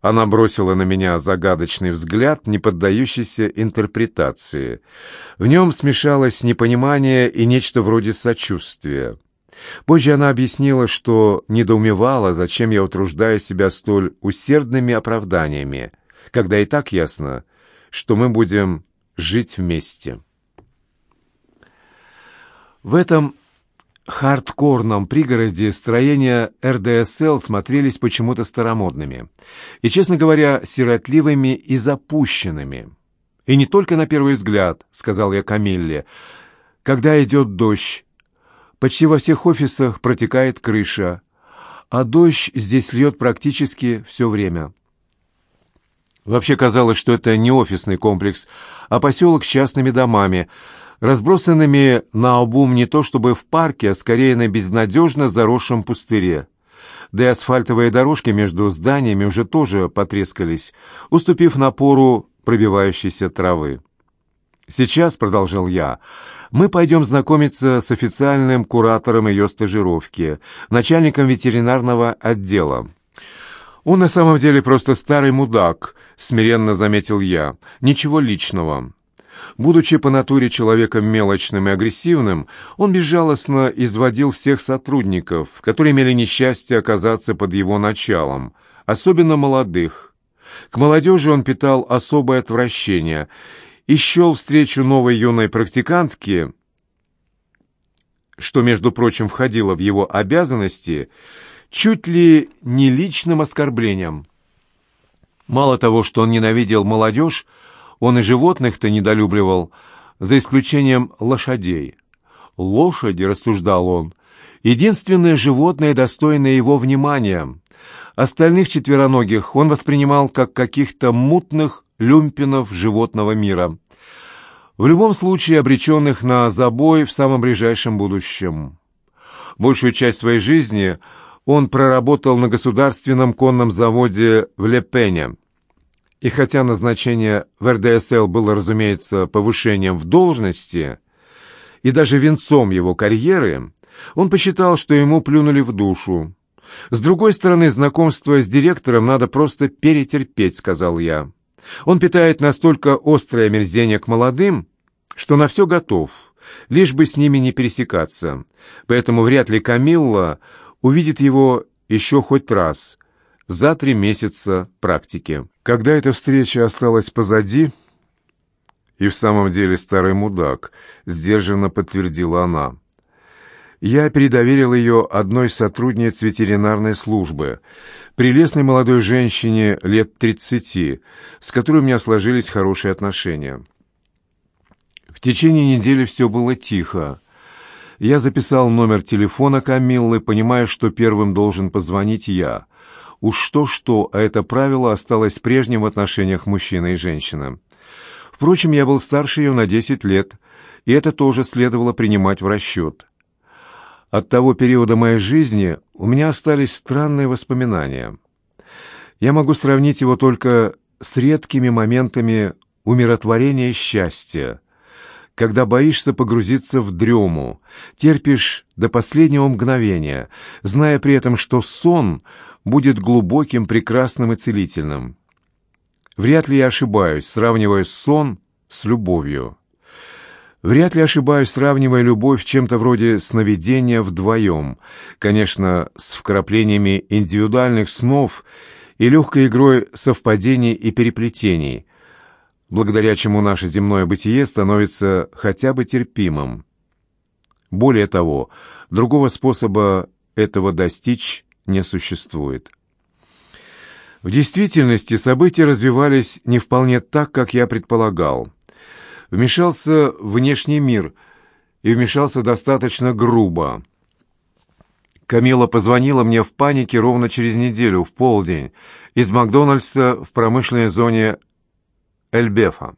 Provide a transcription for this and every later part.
Она бросила на меня загадочный взгляд, не поддающийся интерпретации. В нем смешалось непонимание и нечто вроде сочувствия. Позже она объяснила, что недоумевала, зачем я утруждаю себя столь усердными оправданиями, когда и так ясно, что мы будем жить вместе. В этом хардкорном пригороде строения РДСЛ смотрелись почему-то старомодными и, честно говоря, сиротливыми и запущенными. «И не только на первый взгляд», — сказал я Камилле, — «когда идет дождь, почти во всех офисах протекает крыша, а дождь здесь льет практически все время». Вообще казалось, что это не офисный комплекс, а поселок с частными домами — разбросанными на обум не то чтобы в парке, а скорее на безнадежно заросшем пустыре. Да и асфальтовые дорожки между зданиями уже тоже потрескались, уступив напору пробивающейся травы. «Сейчас», — продолжал я, — «мы пойдем знакомиться с официальным куратором ее стажировки, начальником ветеринарного отдела». «Он на самом деле просто старый мудак», — смиренно заметил я. «Ничего личного. Будучи по натуре человеком мелочным и агрессивным, он безжалостно изводил всех сотрудников, которые имели несчастье оказаться под его началом, особенно молодых. К молодежи он питал особое отвращение и счел встречу новой юной практикантки, что, между прочим, входило в его обязанности, чуть ли не личным оскорблением. Мало того, что он ненавидел молодежь, он и животных-то недолюбливал, за исключением лошадей. Лошади, рассуждал он, единственное животное, достойное его внимания. Остальных четвероногих он воспринимал как каких-то мутных люмпинов животного мира. В любом случае обреченных на забой в самом ближайшем будущем. Большую часть своей жизни он проработал на государственном конном заводе в Лепене. И хотя назначение в РДСЛ было, разумеется, повышением в должности и даже венцом его карьеры, он посчитал, что ему плюнули в душу. «С другой стороны, знакомство с директором надо просто перетерпеть», — сказал я. «Он питает настолько острое омерзение к молодым, что на все готов, лишь бы с ними не пересекаться. Поэтому вряд ли Камилла увидит его еще хоть раз, за три месяца практики. Когда эта встреча осталась позади, и в самом деле старый мудак, сдержанно подтвердила она, я передоверил ее одной сотрудниц ветеринарной службы, прелестной молодой женщине лет тридцати, с которой у меня сложились хорошие отношения. В течение недели все было тихо. Я записал номер телефона Камиллы, понимая, что первым должен позвонить я. Уж что-что, а это правило осталось прежним в отношениях мужчины и женщины. Впрочем, я был старше ее на 10 лет, и это тоже следовало принимать в расчет. От того периода моей жизни у меня остались странные воспоминания. Я могу сравнить его только с редкими моментами умиротворения и счастья, когда боишься погрузиться в дрему, терпишь до последнего мгновения, зная при этом, что сон — будет глубоким, прекрасным и целительным. Вряд ли я ошибаюсь, сравнивая сон с любовью. Вряд ли ошибаюсь, сравнивая любовь чем-то вроде сновидения вдвоем, конечно, с вкраплениями индивидуальных снов и легкой игрой совпадений и переплетений, благодаря чему наше земное бытие становится хотя бы терпимым. Более того, другого способа этого достичь не существует. В действительности события развивались не вполне так, как я предполагал. Вмешался внешний мир, и вмешался достаточно грубо. Камила позвонила мне в панике ровно через неделю, в полдень, из Макдональдса в промышленной зоне Эльбефа.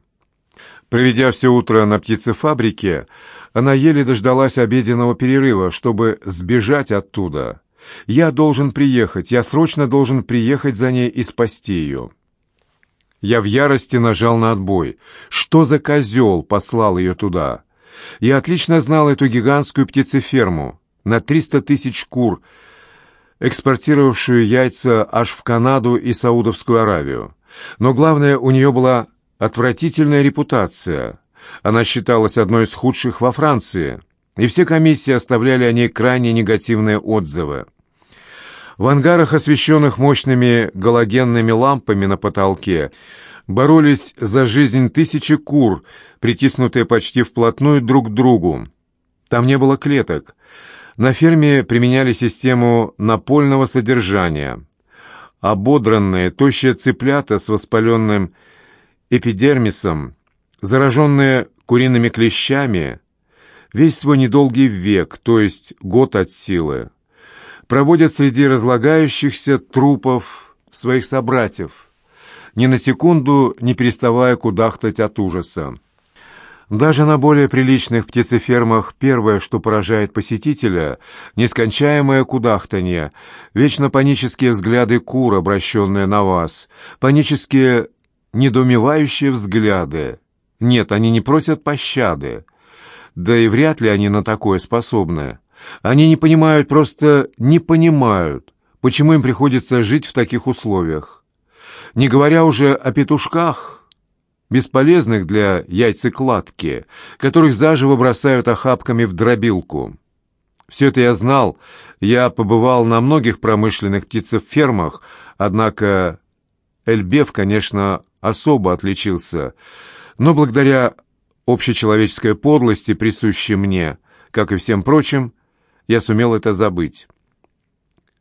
Проведя все утро на птицефабрике, она еле дождалась обеденного перерыва, чтобы сбежать оттуда. Я должен приехать, я срочно должен приехать за ней и спасти ее. Я в ярости нажал на отбой. Что за козел послал ее туда? Я отлично знал эту гигантскую птицеферму на 300 тысяч кур. экспортировавшую яйца аж в Канаду и Саудовскую Аравию. Но главное, у нее была отвратительная репутация. Она считалась одной из худших во Франции, и все комиссии оставляли о ней крайне негативные отзывы. В ангарах, освещенных мощными галогенными лампами на потолке, боролись за жизнь тысячи кур, притиснутые почти вплотную друг к другу. Там не было клеток. На ферме применяли систему напольного содержания. Ободранные, тощие цыплята с воспаленным эпидермисом, зараженные куриными клещами, весь свой недолгий век, то есть год от силы, проводят среди разлагающихся трупов своих собратьев, ни на секунду не переставая кудахтать от ужаса. Даже на более приличных птицефермах первое, что поражает посетителя, нескончаемое кудахтанье, вечно панические взгляды кур, обращенные на вас, панические недоумевающие взгляды. Нет, они не просят пощады. Да и вряд ли они на такое способны. Они не понимают, просто не понимают, почему им приходится жить в таких условиях. Не говоря уже о петушках – бесполезных для яйцекладки, которых заживо бросают охапками в дробилку. Все это я знал, я побывал на многих промышленных птицефермах, однако Эльбев, конечно, особо отличился, но благодаря общечеловеческой подлости, присущей мне, как и всем прочим, я сумел это забыть.